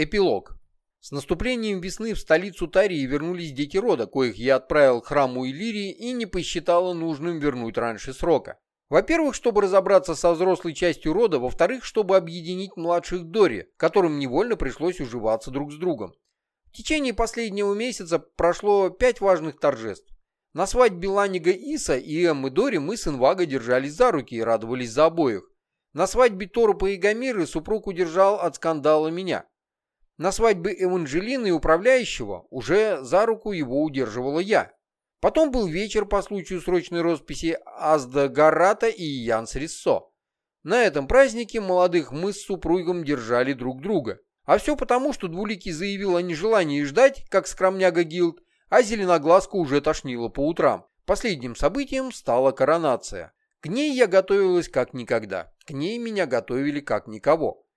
Эпилог. С наступлением весны в столицу Тарии вернулись дети рода, коих я отправил к храму Иллирии и не посчитала нужным вернуть раньше срока. Во-первых, чтобы разобраться со взрослой частью рода, во-вторых, чтобы объединить младших Дори, которым невольно пришлось уживаться друг с другом. В течение последнего месяца прошло пять важных торжеств. На свадьбе Ланига Иса и Эммы Дори мы с Инвага держались за руки и радовались за обоих. На свадьбе Торопа и Гамиры супруг удержал от скандала меня. На свадьбе Эванжелины и управляющего уже за руку его удерживала я. Потом был вечер по случаю срочной росписи Азда Гарата и Янс Риссо. На этом празднике молодых мы с супругом держали друг друга. А все потому, что Двуликий заявил о нежелании ждать, как скромняга Гилд, а Зеленоглазка уже тошнила по утрам. Последним событием стала коронация. К ней я готовилась как никогда. К ней меня готовили как никого.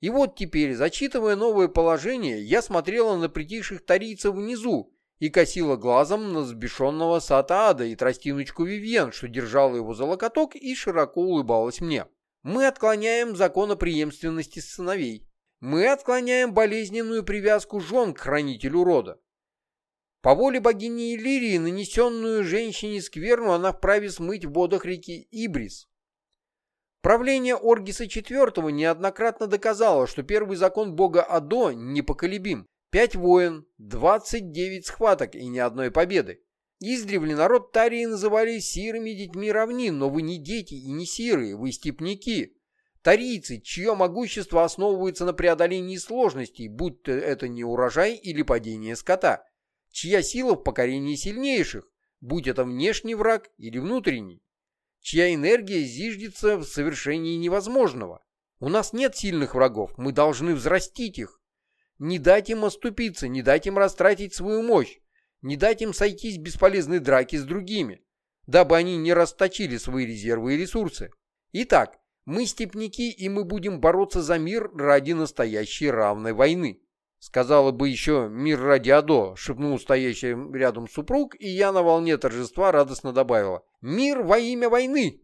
И вот теперь, зачитывая новое положение, я смотрела на притихших тарийцев внизу и косила глазом на взбешенного Сатаада и тростиночку Вивьен, что держала его за локоток и широко улыбалась мне. Мы отклоняем закон о преемственности сыновей. Мы отклоняем болезненную привязку жен к хранителю рода. По воле богини Иллирии, нанесенную женщине скверну, она вправе смыть в водах реки Ибрис. Правление Оргиса IV неоднократно доказало, что первый закон бога Адо непоколебим. Пять воин, 29 схваток и ни одной победы. Издревле народ Тарии называли сирыми детьми равнин, но вы не дети и не сиры, вы степняки. Тарийцы, чье могущество основывается на преодолении сложностей, будь то это не урожай или падение скота, чья сила в покорении сильнейших, будь это внешний враг или внутренний, чья энергия зиждется в совершении невозможного. У нас нет сильных врагов, мы должны взрастить их. Не дать им оступиться, не дать им растратить свою мощь, не дать им сойтись в бесполезной драке с другими, дабы они не расточили свои резервы и ресурсы. Итак, мы степняки, и мы будем бороться за мир ради настоящей равной войны. Сказала бы еще «Мир ради Адо», шепнул стоящий рядом супруг, и я на волне торжества радостно добавила «Мир во имя войны!»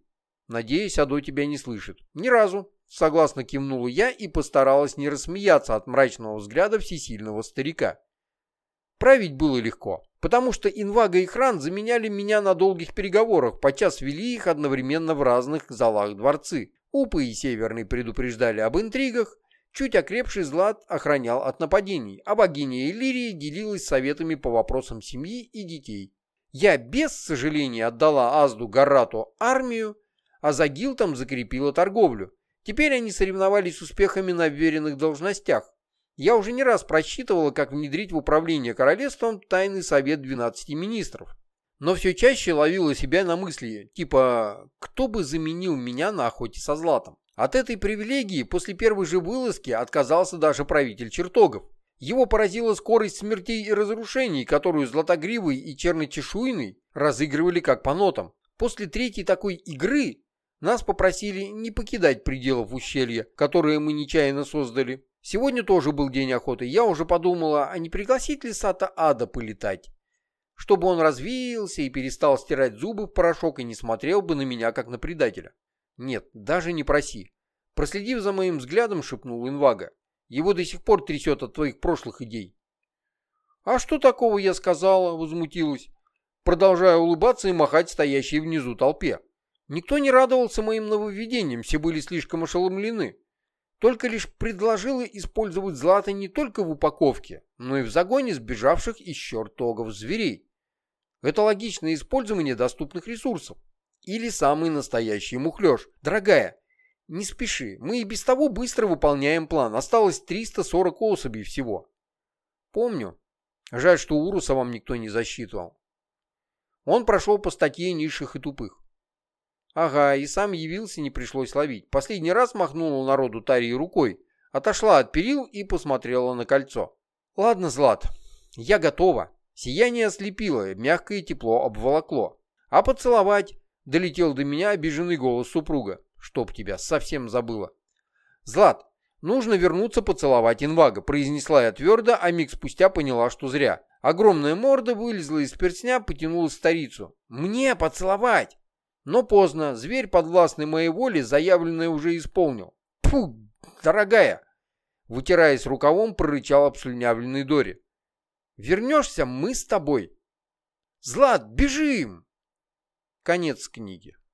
Надеюсь, Адо тебя не слышит. Ни разу. Согласно кивнула я и постаралась не рассмеяться от мрачного взгляда всесильного старика. Править было легко, потому что Инвага и Хран заменяли меня на долгих переговорах, подчас вели их одновременно в разных залах дворцы. Упы и Северный предупреждали об интригах, чуть окрепший Злат охранял от нападений, а богиня Иллирия делилась советами по вопросам семьи и детей. Я без сожаления отдала Азду Гарату армию, а за Гилтом закрепила торговлю. Теперь они соревновались успехами на веренных должностях. Я уже не раз просчитывала, как внедрить в управление королевством тайный совет 12 министров. Но все чаще ловила себя на мысли, типа, кто бы заменил меня на охоте со златом. От этой привилегии после первой же вылазки отказался даже правитель чертогов. Его поразила скорость смертей и разрушений, которую Златогривый и Черночешуйный разыгрывали как по нотам. После третьей такой игры нас попросили не покидать пределов ущелья, которые мы нечаянно создали. Сегодня тоже был день охоты. Я уже подумала, а не пригласить ли Сата Ада полетать? Чтобы он развеялся и перестал стирать зубы в порошок и не смотрел бы на меня, как на предателя. Нет, даже не проси. Проследив за моим взглядом, шепнул Инвага. Его до сих пор трясет от твоих прошлых идей. А что такого я сказала, возмутилась, продолжая улыбаться и махать стоящей внизу толпе. Никто не радовался моим нововведениям, все были слишком ошеломлены. Только лишь предложила использовать злато не только в упаковке, но и в загоне сбежавших из чертогов зверей. Это логичное использование доступных ресурсов. Или самый настоящий мухлёж. Дорогая, не спеши, мы и без того быстро выполняем план. Осталось 340 особей всего. Помню. Жаль, что Уруса вам никто не засчитывал. Он прошел по статье низших и тупых. Ага, и сам явился, не пришлось ловить. Последний раз махнула народу Тарии рукой, отошла от перил и посмотрела на кольцо. Ладно, Злат, я готова. Сияние ослепило, мягкое тепло обволокло. А поцеловать долетел до меня обиженный голос супруга. Чтоб тебя, совсем забыла. Злат, нужно вернуться поцеловать инвага, произнесла я твердо, а миг спустя поняла, что зря. Огромная морда вылезла из перстня, потянула старицу. Мне поцеловать! Но поздно, зверь, подвластный моей воле, заявленное уже исполнил. Фу, дорогая! Вытираясь рукавом, прорычал обслюнявленный Дори. «Вернешься, мы с тобой!» «Злат, бежим!» Конец книги.